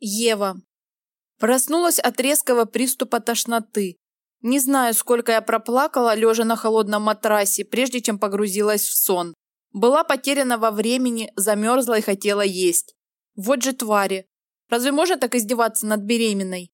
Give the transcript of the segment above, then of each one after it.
Ева. Проснулась от резкого приступа тошноты. Не знаю, сколько я проплакала, лежа на холодном матрасе, прежде чем погрузилась в сон. Была потеряна во времени, замерзла и хотела есть. Вот же твари. Разве можно так издеваться над беременной?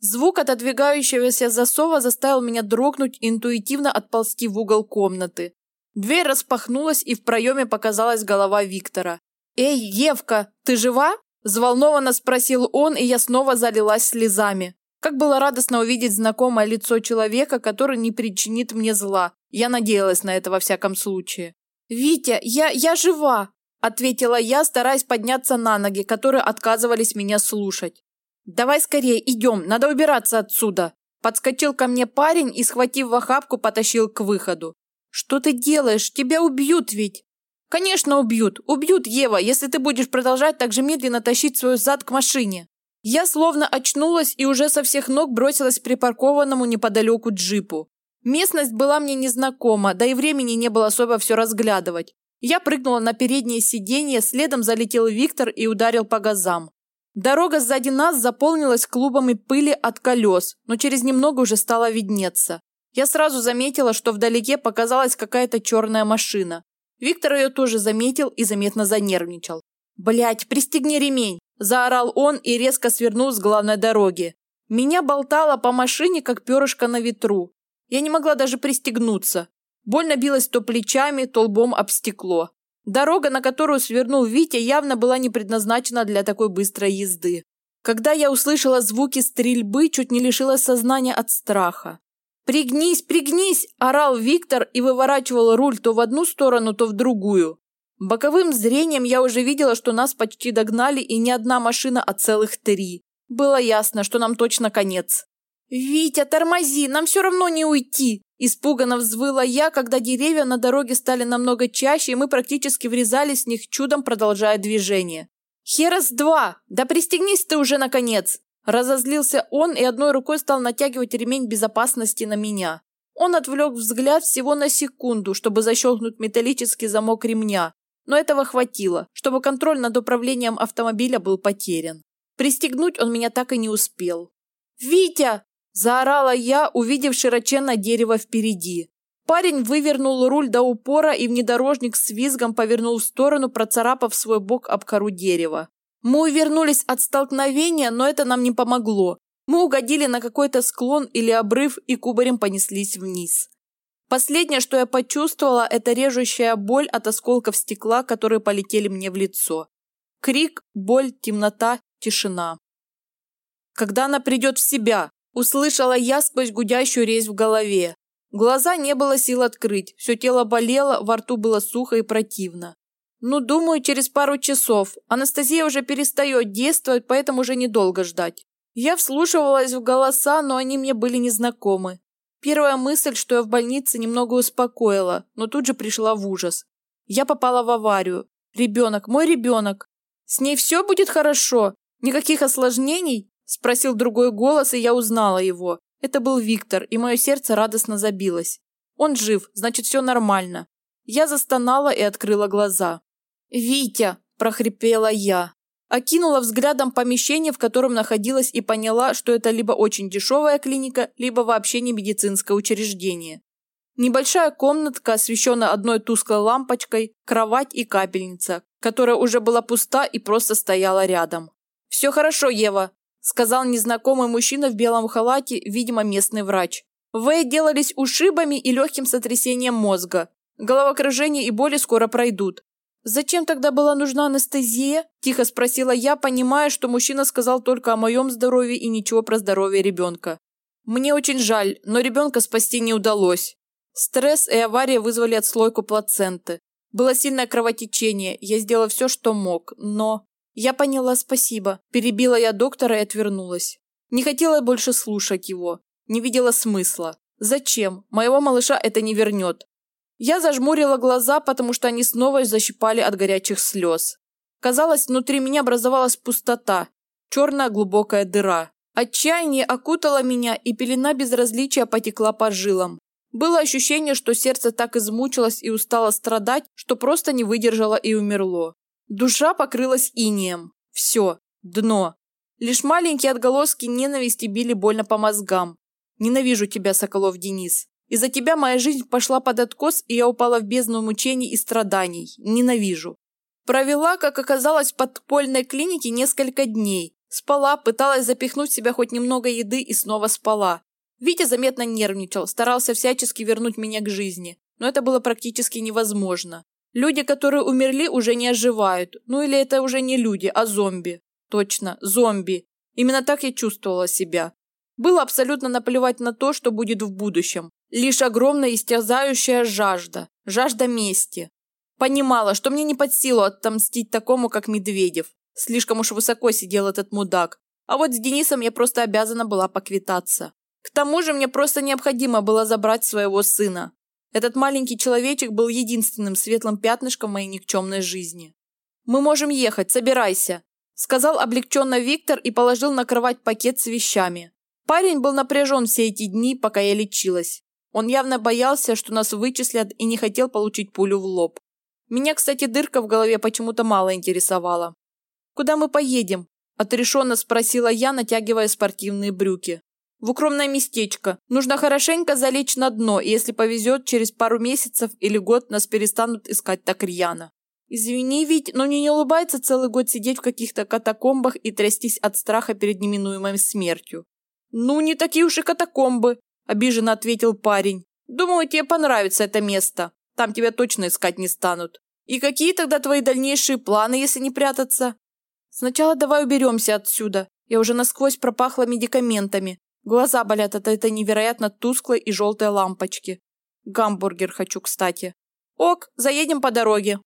Звук отодвигающегося засова заставил меня дрогнуть и интуитивно отползти в угол комнаты. Дверь распахнулась, и в проеме показалась голова Виктора. «Эй, Евка, ты жива?» Взволнованно спросил он, и я снова залилась слезами. Как было радостно увидеть знакомое лицо человека, который не причинит мне зла. Я надеялась на это во всяком случае. «Витя, я, я жива!» – ответила я, стараясь подняться на ноги, которые отказывались меня слушать. «Давай скорее, идем, надо убираться отсюда!» Подскочил ко мне парень и, схватив в охапку, потащил к выходу. «Что ты делаешь? Тебя убьют ведь!» Конечно, убьют. Убьют, Ева, если ты будешь продолжать так же медленно тащить свой зад к машине. Я словно очнулась и уже со всех ног бросилась к припаркованному неподалеку джипу. Местность была мне незнакома, да и времени не было особо все разглядывать. Я прыгнула на переднее сиденье, следом залетел Виктор и ударил по газам. Дорога сзади нас заполнилась клубами пыли от колес, но через немного уже стало виднеться. Я сразу заметила, что вдалеке показалась какая-то черная машина. Виктор ее тоже заметил и заметно занервничал. «Блядь, пристегни ремень!» – заорал он и резко свернул с главной дороги. Меня болтало по машине, как перышко на ветру. Я не могла даже пристегнуться. Больно билась то плечами, то лбом об стекло. Дорога, на которую свернул Витя, явно была не предназначена для такой быстрой езды. Когда я услышала звуки стрельбы, чуть не лишилась сознания от страха. «Пригнись, пригнись!» – орал Виктор и выворачивал руль то в одну сторону, то в другую. Боковым зрением я уже видела, что нас почти догнали и не одна машина, а целых три. Было ясно, что нам точно конец. «Витя, тормози, нам все равно не уйти!» Испуганно взвыла я, когда деревья на дороге стали намного чаще, и мы практически врезались в них, чудом продолжая движение. «Херас два! Да пристегнись ты уже, наконец!» Разозлился он и одной рукой стал натягивать ремень безопасности на меня. Он отвлек взгляд всего на секунду, чтобы защелкнуть металлический замок ремня, но этого хватило, чтобы контроль над управлением автомобиля был потерян. Пристегнуть он меня так и не успел. «Витя!» – заорала я, увидев широченное дерево впереди. Парень вывернул руль до упора, и внедорожник с визгом повернул в сторону, процарапав свой бок об кору дерева. Мы увернулись от столкновения, но это нам не помогло. Мы угодили на какой-то склон или обрыв и кубарем понеслись вниз. Последнее, что я почувствовала, это режущая боль от осколков стекла, которые полетели мне в лицо. Крик, боль, темнота, тишина. Когда она придет в себя, услышала я сквозь гудящую резь в голове. Глаза не было сил открыть, все тело болело, во рту было сухо и противно. Ну, думаю, через пару часов. Анастасия уже перестает действовать, поэтому уже недолго ждать. Я вслушивалась в голоса, но они мне были незнакомы. Первая мысль, что я в больнице, немного успокоила, но тут же пришла в ужас. Я попала в аварию. Ребенок, мой ребенок. С ней все будет хорошо? Никаких осложнений? Спросил другой голос, и я узнала его. Это был Виктор, и мое сердце радостно забилось. Он жив, значит, все нормально. Я застонала и открыла глаза. «Витя!» – прохрипела я. Окинула взглядом помещение, в котором находилась, и поняла, что это либо очень дешевая клиника, либо вообще не медицинское учреждение. Небольшая комнатка, освещенная одной тусклой лампочкой, кровать и капельница, которая уже была пуста и просто стояла рядом. «Все хорошо, Ева», – сказал незнакомый мужчина в белом халате, видимо, местный врач. «Вы отделались ушибами и легким сотрясением мозга. Головокружение и боли скоро пройдут. «Зачем тогда была нужна анестезия?» – тихо спросила я, понимая, что мужчина сказал только о моем здоровье и ничего про здоровье ребенка. «Мне очень жаль, но ребенка спасти не удалось. Стресс и авария вызвали отслойку плаценты. Было сильное кровотечение, я сделала все, что мог, но...» «Я поняла, спасибо», – перебила я доктора и отвернулась. Не хотела больше слушать его, не видела смысла. Зачем? Моего малыша это не вернет. Я зажмурила глаза, потому что они снова защипали от горячих слез. Казалось, внутри меня образовалась пустота, черная глубокая дыра. Отчаяние окутало меня, и пелена безразличия потекла по жилам. Было ощущение, что сердце так измучилось и устало страдать, что просто не выдержало и умерло. Душа покрылась инеем. Все. Дно. Лишь маленькие отголоски ненависти били больно по мозгам. Ненавижу тебя, Соколов Денис. Из-за тебя моя жизнь пошла под откос, и я упала в бездну мучений и страданий. Ненавижу. Провела, как оказалось, в подпольной клинике несколько дней. Спала, пыталась запихнуть в себя хоть немного еды и снова спала. Витя заметно нервничал, старался всячески вернуть меня к жизни. Но это было практически невозможно. Люди, которые умерли, уже не оживают. Ну или это уже не люди, а зомби. Точно, зомби. Именно так я чувствовала себя. Было абсолютно наплевать на то, что будет в будущем. Лишь огромная истязающая жажда. Жажда мести. Понимала, что мне не под силу отомстить такому, как Медведев. Слишком уж высоко сидел этот мудак. А вот с Денисом я просто обязана была поквитаться. К тому же мне просто необходимо было забрать своего сына. Этот маленький человечек был единственным светлым пятнышком моей никчемной жизни. «Мы можем ехать, собирайся», – сказал облегченно Виктор и положил на кровать пакет с вещами. Парень был напряжен все эти дни, пока я лечилась. Он явно боялся, что нас вычислят и не хотел получить пулю в лоб. Меня, кстати, дырка в голове почему-то мало интересовала. «Куда мы поедем?» – отрешенно спросила я, натягивая спортивные брюки. «В укромное местечко. Нужно хорошенько залечь на дно, и если повезет, через пару месяцев или год нас перестанут искать так рьяно». «Извини, ведь, но мне не улыбается целый год сидеть в каких-то катакомбах и трястись от страха перед неминуемой смертью». «Ну, не такие уж и катакомбы», – обиженно ответил парень. «Думаю, тебе понравится это место. Там тебя точно искать не станут. И какие тогда твои дальнейшие планы, если не прятаться?» Сначала давай уберемся отсюда. Я уже насквозь пропахла медикаментами. Глаза болят от этой невероятно тусклой и желтой лампочки. Гамбургер хочу, кстати. Ок, заедем по дороге.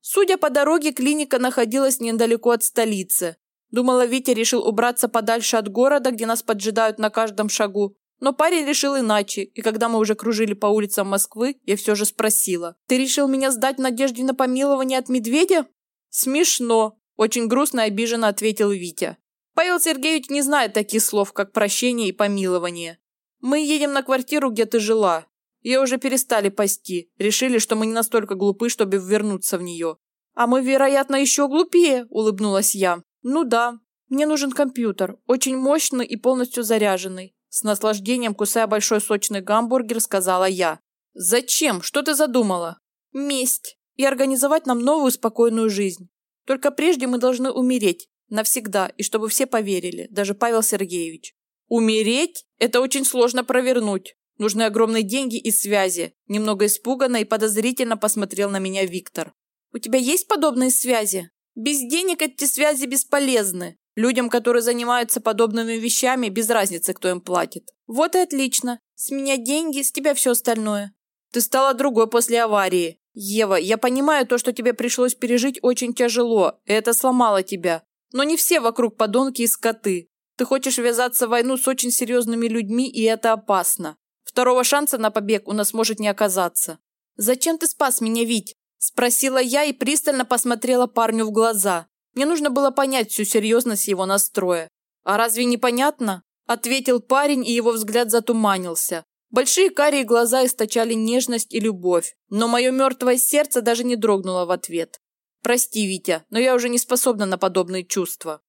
Судя по дороге, клиника находилась недалеко от столицы. Думала, Витя решил убраться подальше от города, где нас поджидают на каждом шагу. Но парень решил иначе, и когда мы уже кружили по улицам Москвы, я все же спросила. «Ты решил меня сдать надежде на помилование от медведя?» «Смешно. Очень грустно и обиженно ответил Витя. Павел Сергеевич не знает таких слов, как прощение и помилование. Мы едем на квартиру, где ты жила. Ее уже перестали пасти. Решили, что мы не настолько глупы, чтобы вернуться в нее. А мы, вероятно, еще глупее, улыбнулась я. Ну да, мне нужен компьютер, очень мощный и полностью заряженный. С наслаждением, кусая большой сочный гамбургер, сказала я. «Зачем? Что ты задумала?» «Месть. И организовать нам новую спокойную жизнь. Только прежде мы должны умереть. Навсегда. И чтобы все поверили. Даже Павел Сергеевич. Умереть? Это очень сложно провернуть. Нужны огромные деньги и связи. Немного испуганно и подозрительно посмотрел на меня Виктор. У тебя есть подобные связи? Без денег эти связи бесполезны. Людям, которые занимаются подобными вещами, без разницы, кто им платит. Вот и отлично. С меня деньги, с тебя все остальное. Ты стала другой после аварии. «Ева, я понимаю, то, что тебе пришлось пережить, очень тяжело, и это сломало тебя. Но не все вокруг подонки и скоты. Ты хочешь ввязаться в войну с очень серьезными людьми, и это опасно. Второго шанса на побег у нас может не оказаться». «Зачем ты спас меня, Вить?» – спросила я и пристально посмотрела парню в глаза. Мне нужно было понять всю серьезность его настроя. «А разве непонятно?» – ответил парень, и его взгляд затуманился. Большие карие глаза источали нежность и любовь, но мое мертвое сердце даже не дрогнуло в ответ. «Прости, Витя, но я уже не способна на подобные чувства».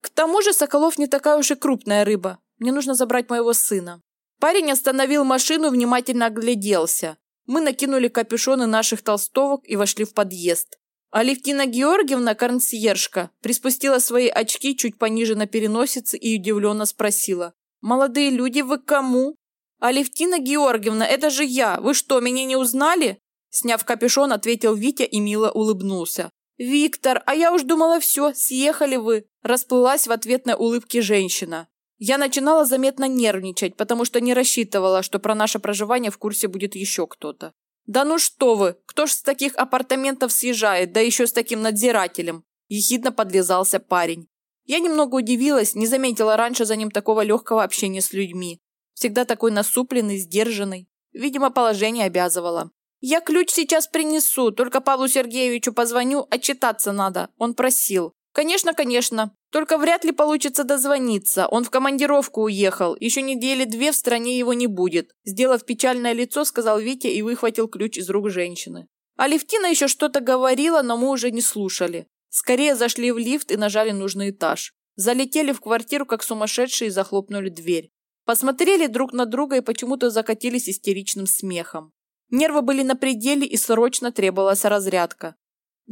К тому же Соколов не такая уж и крупная рыба. Мне нужно забрать моего сына. Парень остановил машину, внимательно огляделся. Мы накинули капюшоны наших толстовок и вошли в подъезд. Алевтина Георгиевна, консьержка, приспустила свои очки чуть пониже на переносице и удивленно спросила. «Молодые люди, вы кому?» «Алевтина Георгиевна, это же я! Вы что, меня не узнали?» Сняв капюшон, ответил Витя и мило улыбнулся. «Виктор, а я уж думала, все, съехали вы!» Расплылась в ответной улыбке женщина. Я начинала заметно нервничать, потому что не рассчитывала, что про наше проживание в курсе будет еще кто-то. «Да ну что вы! Кто ж с таких апартаментов съезжает, да еще с таким надзирателем?» Ехидно подлезался парень. Я немного удивилась, не заметила раньше за ним такого легкого общения с людьми. Всегда такой насупленный, сдержанный. Видимо, положение обязывало. «Я ключ сейчас принесу, только Павлу Сергеевичу позвоню, отчитаться надо. Он просил». «Конечно, конечно. Только вряд ли получится дозвониться. Он в командировку уехал. Еще недели две в стране его не будет». Сделав печальное лицо, сказал Витя и выхватил ключ из рук женщины. Алевтина еще что-то говорила, но мы уже не слушали. Скорее зашли в лифт и нажали нужный этаж. Залетели в квартиру, как сумасшедшие, и захлопнули дверь. Посмотрели друг на друга и почему-то закатились истеричным смехом. Нервы были на пределе и срочно требовалась разрядка.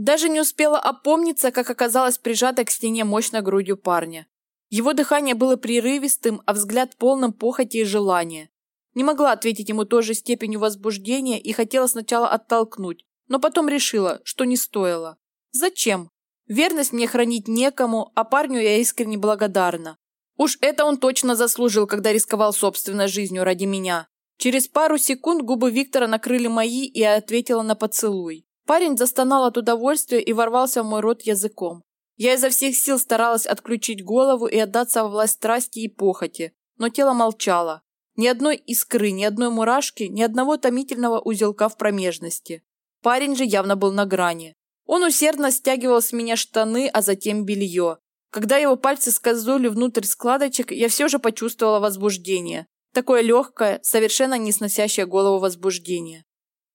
Даже не успела опомниться, как оказалась прижата к стене мощной грудью парня. Его дыхание было прерывистым, а взгляд полным похоти и желания. Не могла ответить ему той же степенью возбуждения и хотела сначала оттолкнуть, но потом решила, что не стоило. Зачем? Верность мне хранить некому, а парню я искренне благодарна. Уж это он точно заслужил, когда рисковал собственной жизнью ради меня. Через пару секунд губы Виктора накрыли мои, и ответила на поцелуй. Парень застонал от удовольствия и ворвался в мой рот языком. Я изо всех сил старалась отключить голову и отдаться во власть страсти и похоти, но тело молчало. Ни одной искры, ни одной мурашки, ни одного томительного узелка в промежности. Парень же явно был на грани. Он усердно стягивал с меня штаны, а затем белье. Когда его пальцы скользнули внутрь складочек, я все же почувствовала возбуждение. Такое легкое, совершенно не сносящее голову возбуждение.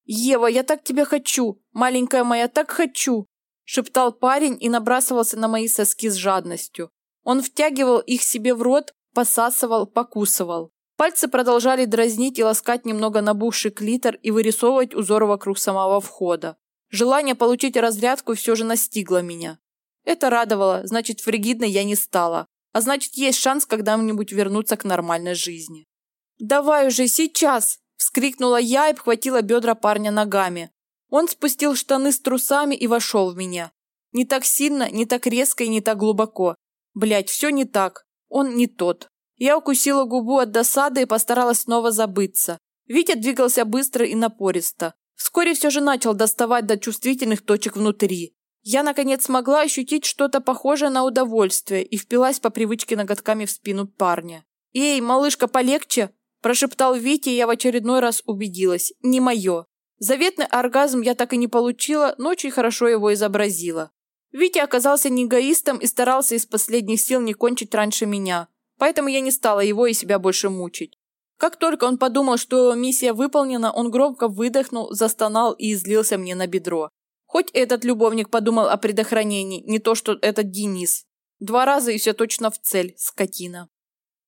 «Ева, я так тебя хочу! Маленькая моя, так хочу!» шептал парень и набрасывался на мои соски с жадностью. Он втягивал их себе в рот, посасывал, покусывал. Пальцы продолжали дразнить и ласкать немного набухший клитор и вырисовывать узоры вокруг самого входа. Желание получить разрядку все же настигло меня. Это радовало, значит, фригидной я не стала. А значит, есть шанс когда-нибудь вернуться к нормальной жизни. «Давай уже, сейчас!» – вскрикнула я и обхватила бедра парня ногами. Он спустил штаны с трусами и вошел в меня. Не так сильно, не так резко и не так глубоко. Блять, все не так. Он не тот. Я укусила губу от досады и постаралась снова забыться. Витя двигался быстро и напористо. Вскоре все же начал доставать до чувствительных точек внутри. Я, наконец, смогла ощутить что-то похожее на удовольствие и впилась по привычке ноготками в спину парня. «Эй, малышка, полегче!» – прошептал Витя, и я в очередной раз убедилась. «Не мое. Заветный оргазм я так и не получила, но очень хорошо его изобразила. Витя оказался не эгоистом и старался из последних сил не кончить раньше меня, поэтому я не стала его и себя больше мучить. Как только он подумал, что миссия выполнена, он громко выдохнул, застонал и излился мне на бедро. Хоть этот любовник подумал о предохранении, не то что этот Денис. Два раза и все точно в цель, скотина.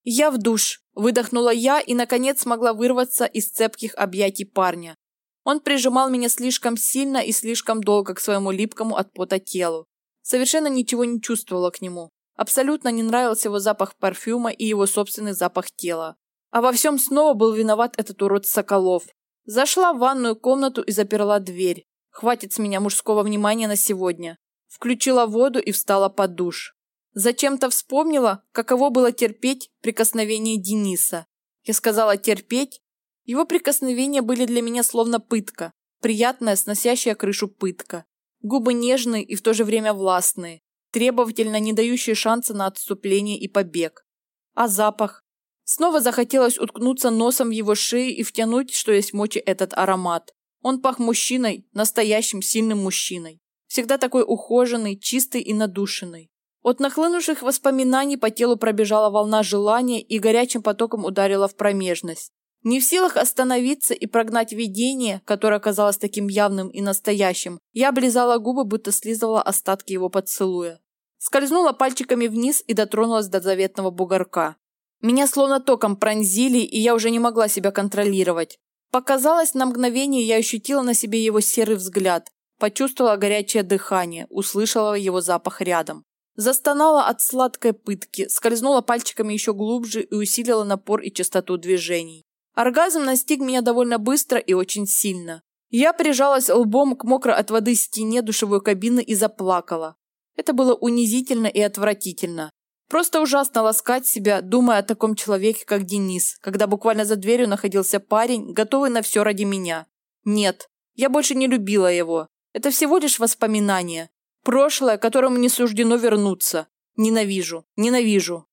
«Я в душ», – выдохнула я и, наконец, смогла вырваться из цепких объятий парня. Он прижимал меня слишком сильно и слишком долго к своему липкому от пота телу. Совершенно ничего не чувствовала к нему. Абсолютно не нравился его запах парфюма и его собственный запах тела. А во всем снова был виноват этот урод Соколов. Зашла в ванную комнату и заперла дверь. Хватит с меня мужского внимания на сегодня. Включила воду и встала под душ. Зачем-то вспомнила, каково было терпеть прикосновение Дениса. Я сказала терпеть, его прикосновения были для меня словно пытка, приятная, сносящая крышу пытка. Губы нежные и в то же время властные, требовательно не дающие шанса на отступление и побег. А запах? Снова захотелось уткнуться носом в его шею и втянуть, что есть мочи, этот аромат. Он пах мужчиной, настоящим сильным мужчиной. Всегда такой ухоженный, чистый и надушенный. От нахлынувших воспоминаний по телу пробежала волна желания и горячим потоком ударила в промежность. Не в силах остановиться и прогнать видение, которое казалось таким явным и настоящим, я облизала губы, будто слизывала остатки его поцелуя. Скользнула пальчиками вниз и дотронулась до заветного бугорка. Меня словно током пронзили, и я уже не могла себя контролировать. Показалось, на мгновение я ощутила на себе его серый взгляд, почувствовала горячее дыхание, услышала его запах рядом. Застонала от сладкой пытки, скользнула пальчиками еще глубже и усилила напор и частоту движений. Оргазм настиг меня довольно быстро и очень сильно. Я прижалась лбом к мокрой от воды стене душевой кабины и заплакала. Это было унизительно и отвратительно. Просто ужасно ласкать себя, думая о таком человеке, как Денис, когда буквально за дверью находился парень, готовый на все ради меня. Нет, я больше не любила его. Это всего лишь воспоминание. Прошлое, которому не суждено вернуться. Ненавижу, ненавижу.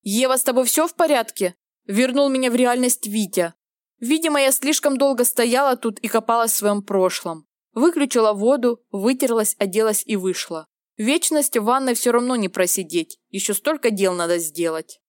«Ева, с тобой все в порядке?» Вернул меня в реальность Витя. Видимо, я слишком долго стояла тут и копалась в своем прошлом. Выключила воду, вытерлась, оделась и вышла. Вечность в ванной все равно не просидеть. Еще столько дел надо сделать.